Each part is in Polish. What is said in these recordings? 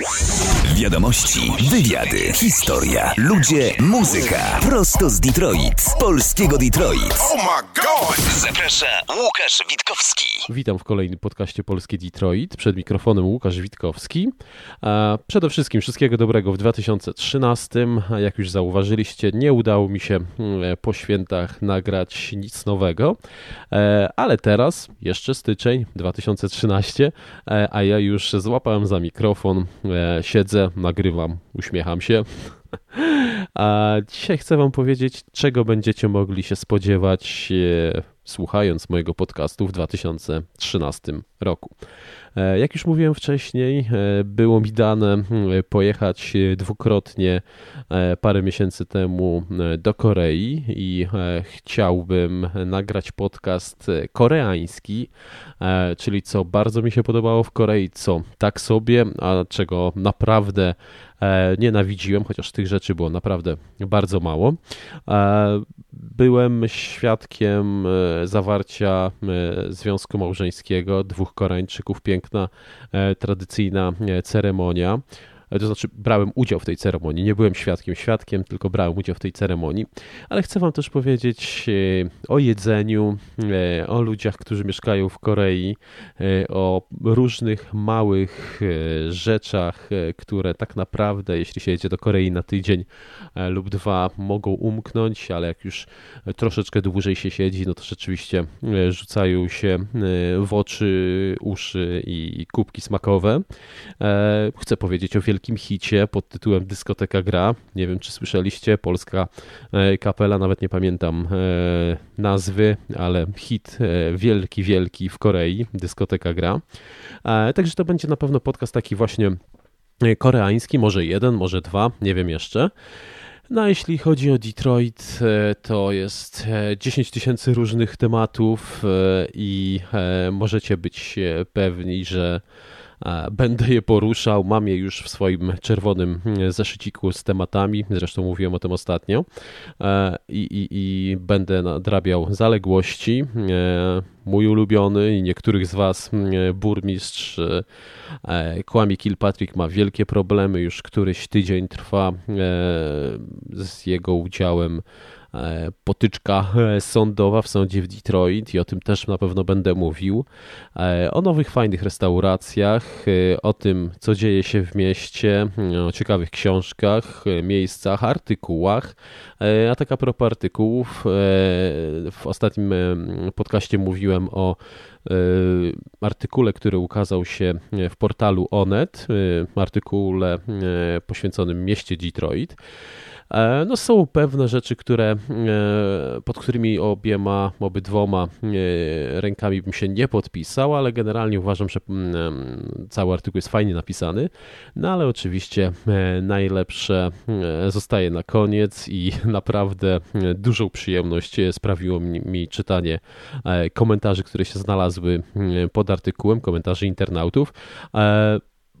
Yeah. Wiadomości, wywiady, historia, ludzie, muzyka. Prosto z Detroit, z polskiego Detroit. Oh my god! Zaprasza Łukasz Witkowski. Witam w kolejnym podcaście Polskie Detroit. Przed mikrofonem Łukasz Witkowski. Przede wszystkim wszystkiego dobrego w 2013. Jak już zauważyliście, nie udało mi się mm, po świętach nagrać nic nowego, e, ale teraz, jeszcze styczeń 2013, e, a ja już złapałem za mikrofon, e, nagrywam, uśmiecham się. A dzisiaj chcę Wam powiedzieć, czego będziecie mogli się spodziewać, e, słuchając mojego podcastu w 2013 roku. E, jak już mówiłem wcześniej, e, było mi dane pojechać dwukrotnie parę miesięcy temu do Korei i chciałbym nagrać podcast koreański, czyli co bardzo mi się podobało w Korei, co tak sobie, a czego naprawdę nienawidziłem, chociaż tych rzeczy było naprawdę bardzo mało. Byłem świadkiem zawarcia związku małżeńskiego dwóch Koreańczyków, piękna, tradycyjna ceremonia to znaczy brałem udział w tej ceremonii. Nie byłem świadkiem, świadkiem, tylko brałem udział w tej ceremonii. Ale chcę Wam też powiedzieć e, o jedzeniu, e, o ludziach, którzy mieszkają w Korei, e, o różnych małych rzeczach, które tak naprawdę, jeśli się jedzie do Korei na tydzień lub dwa, mogą umknąć, ale jak już troszeczkę dłużej się siedzi, no to rzeczywiście rzucają się w oczy, uszy i kubki smakowe. Chcę powiedzieć o wielkim wielkim hicie pod tytułem Dyskoteka Gra. Nie wiem, czy słyszeliście, polska e, kapela, nawet nie pamiętam e, nazwy, ale hit e, wielki, wielki w Korei, Dyskoteka Gra. Także to będzie na pewno podcast taki właśnie koreański, może jeden, może dwa, nie wiem jeszcze. No, a jeśli chodzi o Detroit, to jest 10 tysięcy różnych tematów i możecie być pewni, że Będę je poruszał, mam je już w swoim czerwonym mm, zeszyciku z tematami, zresztą mówiłem o tym ostatnio e, i, i, i będę nadrabiał zaległości. E, mój ulubiony i niektórych z Was mm, burmistrz e, Kłamie Kilpatrick ma wielkie problemy, już któryś tydzień trwa z jego udziałem E, potyczka e, sądowa w sądzie w Detroit i o tym też na pewno będę mówił. E, o nowych, fajnych restauracjach, o tym, co dzieje się w mieście, o ciekawych książkach, miejscach, artykułach. A tak a propos artykułów, w ostatnim podcaście mówiłem o artykule, który ukazał się w portalu Onet, artykule poświęconym mieście Detroit. E, no są pewne rzeczy, które, e, pod którymi obiema, obydwoma e, rękami bym się nie podpisał, ale generalnie uważam, że mm, cały artykuł jest fajnie napisany, no ale oczywiście najlepsze zostaje na koniec i naprawdę dużą przyjemność sprawiło mi czytanie komentarzy, które się znalazły pod artykułem, komentarzy internautów.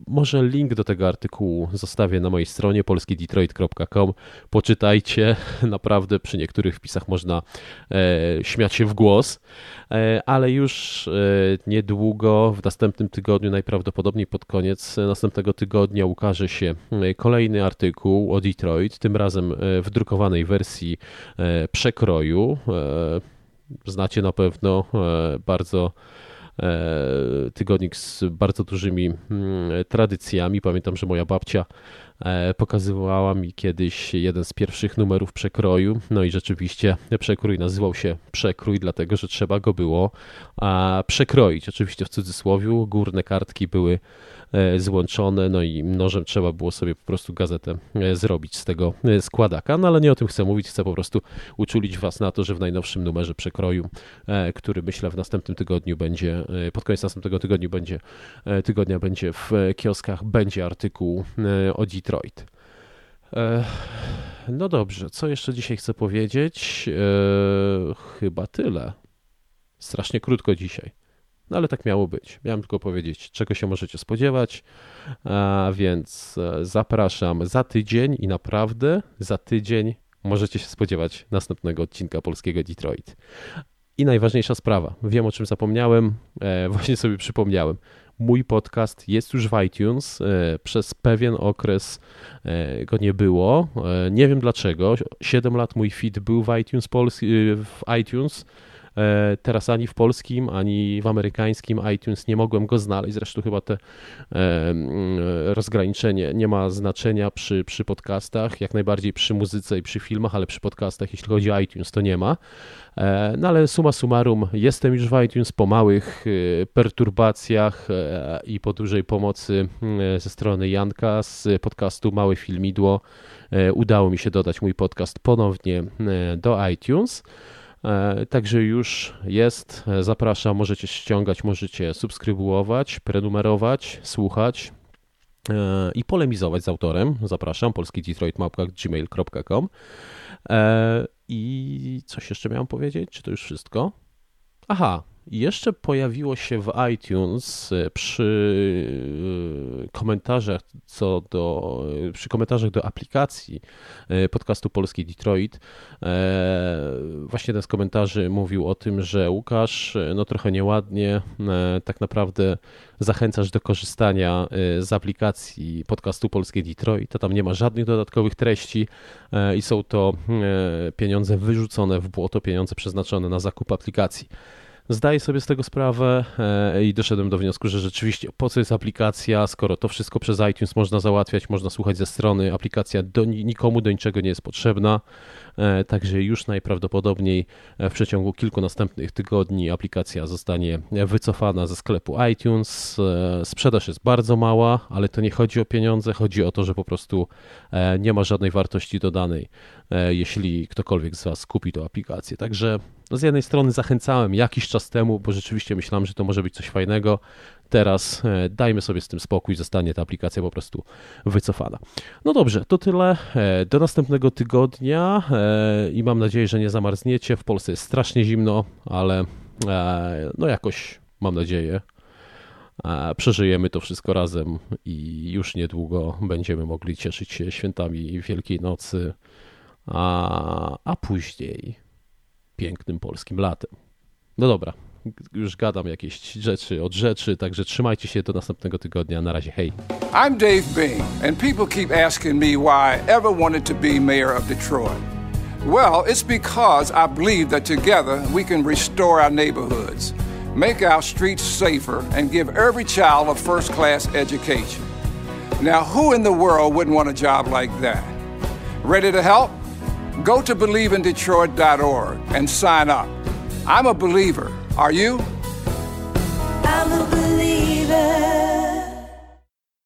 Może link do tego artykułu zostawię na mojej stronie polskidetroit.com. Poczytajcie, naprawdę przy niektórych wpisach można e, śmiać się w głos, e, ale już e, niedługo, w następnym tygodniu, najprawdopodobniej pod koniec następnego tygodnia ukaże się e, kolejny artykuł o Detroit, tym razem e, w drukowanej wersji e, przekroju. Znacie na pewno bardzo E, tygodnik z bardzo dużymi mm, tradycjami. Pamiętam, że moja babcia e, pokazywała mi kiedyś jeden z pierwszych numerów przekroju. No i rzeczywiście przekrój nazywał się przekrój, dlatego że trzeba go było przekroić. Oczywiście w cudzysłowie górne kartki były E, złączone, no i nożem trzeba było sobie po prostu gazetę e, zrobić z tego e, składaka, no ale nie o tym chcę mówić, chcę po prostu uczulić Was na to, że w najnowszym numerze przekroju, który myślę w następnym tygodniu będzie, pod koniec następnego tygodniu będzie, tygodnia będzie w kioskach, będzie artykuł o Detroit. No dobrze, co jeszcze dzisiaj chcę powiedzieć? Chyba tyle. Strasznie krótko dzisiaj. No ale tak miało być. Miałem tylko powiedzieć, czego się możecie spodziewać. A więc e, zapraszam za tydzień i naprawdę za tydzień możecie się spodziewać następnego odcinka polskiego Detroit. I najważniejsza sprawa, wiem o czym zapomniałem, e, właśnie sobie przypomniałem. mój podcast jest już w iTunes. E, przez pewien okres go nie było. Nie wiem dlaczego. 7 lat mój feed był w iTunes, w iTunes teraz ani w polskim, ani w amerykańskim iTunes nie mogłem go znaleźć. Zresztą chyba te e, rozgraniczenie nie ma znaczenia przy, przy podcastach, jak najbardziej przy muzyce i przy filmach, ale przy podcastach, jeśli chodzi o iTunes, to nie ma. E, no ale suma summarum, jestem już w iTunes po małych perturbacjach i po dużej pomocy ze strony Janka z podcastu Małe Filmidło. Udało mi się dodać mój podcast ponownie do iTunes. E, także już jest. E, zapraszam, możecie ściągać, możecie subskrybować, prenumerować, słuchać e, i polemizować z autorem. Zapraszam, polskidetroitmapka.gmail.com I coś jeszcze miałem powiedzieć? Czy to już wszystko? Aha, jeszcze pojawiło się w iTunes e, przy e, komentarzach co do, e, przy komentarzach do aplikacji podcastu Polski Detroit. Właśnie ten z komentarzy mówił o tym, że Łukasz, no trochę nieładnie, tak naprawdę zachęcasz do korzystania z aplikacji podcastu Polskie Detroit. To tam nie ma żadnych dodatkowych treści i są to pieniądze wyrzucone w błoto, pieniądze przeznaczone na zakup aplikacji. Zdaję sobie z tego sprawę e, i doszedłem do wniosku, że rzeczywiście po co jest aplikacja, skoro to wszystko przez iTunes można załatwiać, można słuchać ze strony, aplikacja do nikomu do niczego nie jest potrzebna. E, także już najprawdopodobniej e, w przeciągu kilku następnych tygodni aplikacja zostanie wycofana ze sklepu iTunes. Sprzedaż jest bardzo mała, ale to nie chodzi o pieniądze, chodzi o to, że po prostu nie ma żadnej wartości dodanej, jeśli ktokolwiek z Was kupi tę aplikację. Także no z jednej strony zachęcałem jakiś czas temu, bo rzeczywiście myślałem, że to może być coś fajnego. Teraz e, dajmy sobie z tym spokój, zostanie ta aplikacja po prostu wycofana. No dobrze, to tyle. E, do następnego tygodnia e, i mam nadzieję, że nie zamarzniecie. W Polsce jest strasznie zimno, ale no jakoś mam nadzieję. Przeżyjemy to wszystko razem i już niedługo będziemy mogli cieszyć się świętami Wielkiej Nocy, a, a później pięknym polskim latem. No dobra, już gadam jakieś rzeczy od rzeczy, także trzymajcie się do następnego tygodnia. Na razie, hej. I'm Dave Bing, and people keep asking me why I ever wanted to be mayor of Detroit. Well, it's because I believe that together we can restore our neighborhoods, make our streets safer, and give every child a first class education. Now, who in the world wouldn't want a job like that? Ready to help? Go to believeindetroit.org and sign up. I'm a believer. Are you?